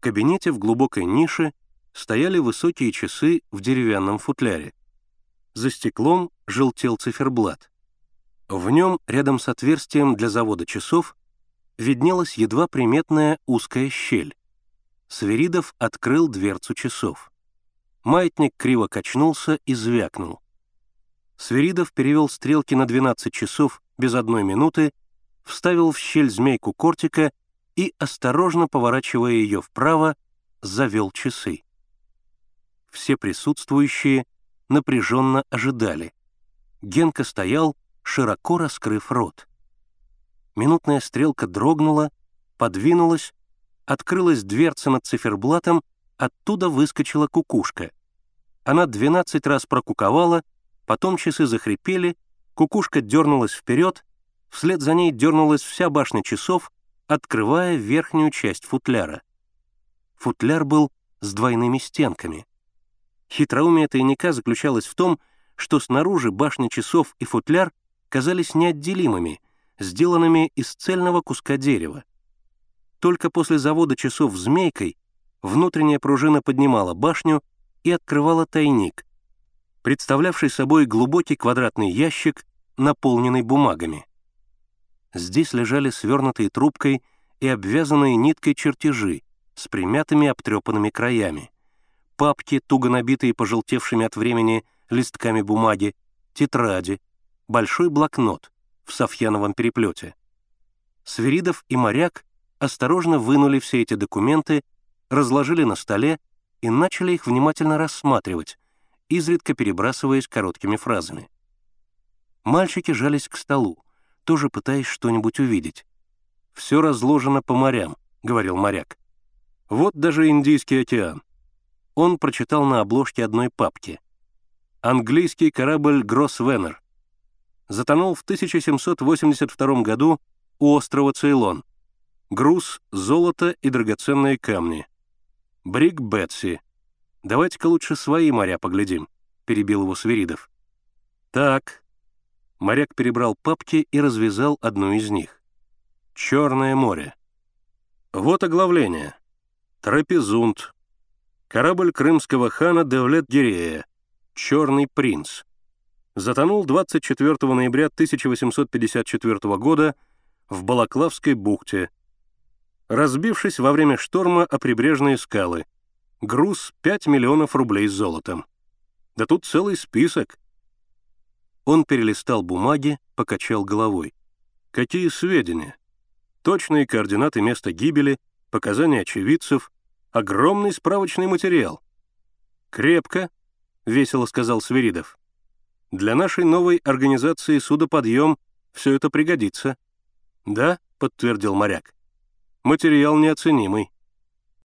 В кабинете в глубокой нише стояли высокие часы в деревянном футляре. За стеклом желтел циферблат. В нем, рядом с отверстием для завода часов, виднелась едва приметная узкая щель. Сверидов открыл дверцу часов. Маятник криво качнулся и звякнул. Сверидов перевел стрелки на 12 часов без одной минуты, вставил в щель змейку кортика и, осторожно поворачивая ее вправо, завел часы. Все присутствующие напряженно ожидали. Генка стоял, широко раскрыв рот. Минутная стрелка дрогнула, подвинулась, открылась дверца над циферблатом, оттуда выскочила кукушка. Она двенадцать раз прокуковала, потом часы захрипели, кукушка дернулась вперед, вслед за ней дернулась вся башня часов, открывая верхнюю часть футляра. Футляр был с двойными стенками. Хитроумие тайника заключалось в том, что снаружи башня часов и футляр казались неотделимыми, сделанными из цельного куска дерева. Только после завода часов змейкой внутренняя пружина поднимала башню и открывала тайник, представлявший собой глубокий квадратный ящик, наполненный бумагами. Здесь лежали свернутые трубкой и обвязанные ниткой чертежи с примятыми обтрепанными краями, папки, туго набитые пожелтевшими от времени листками бумаги, тетради, большой блокнот в софьяновом переплете. Свиридов и моряк осторожно вынули все эти документы, разложили на столе и начали их внимательно рассматривать, изредка перебрасываясь короткими фразами. Мальчики жались к столу, тоже пытаясь что-нибудь увидеть. «Все разложено по морям», — говорил моряк. «Вот даже Индийский океан». Он прочитал на обложке одной папки. «Английский корабль «Гроссвеннер». Затонул в 1782 году у острова Цейлон. Груз, золото и драгоценные камни. Брик Бетси. Давайте-ка лучше свои моря поглядим», — перебил его Свиридов. «Так, Моряк перебрал папки и развязал одну из них. «Черное море». Вот оглавление. Трапезунд. Корабль крымского хана Девлет-Гирея. «Черный принц». Затонул 24 ноября 1854 года в Балаклавской бухте, разбившись во время шторма о прибрежные скалы. Груз 5 миллионов рублей с золотом. Да тут целый список. Он перелистал бумаги, покачал головой. Какие сведения? Точные координаты места гибели, показания очевидцев, огромный справочный материал. «Крепко», — весело сказал Свиридов. «Для нашей новой организации судоподъем все это пригодится». «Да», — подтвердил моряк. «Материал неоценимый».